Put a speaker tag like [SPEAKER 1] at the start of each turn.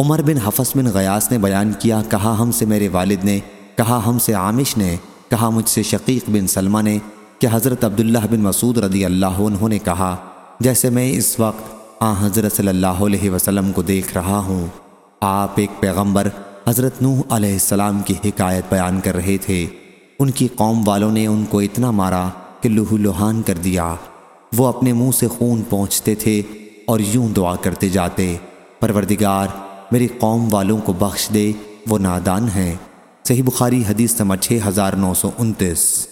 [SPEAKER 1] عمر بن حفظ بن غیاس نے بیان کیا، کہا ہم سے میرے والد نے، کہا ہم سے عامش نے، کہا مجھ سے شقیق بن سلمہ نے، کہ حضرت عبداللہ بن مسعود رضی اللہ عنہ نے کہا، جیسے میں اس وقت آ حضرت صلی اللہ علیہ وسلم کو دیکھ رہا ہوں، آپ ایک پیغمبر حضرت نوح علیہ السلام کی حکایت بیان کر رہے تھے۔ ان کی قوم والوں نے ان کو اتنا مارا کہ لہو لوہان کر دیا۔ وہ اپنے منہ سے خون پہنچتے تھے اور یوں دعا کرتے جاتے، پروردگار میری قوم والوں کو بخش دے وہ نادان ہیں۔ صحیح بخاری حدیث نمبر 6929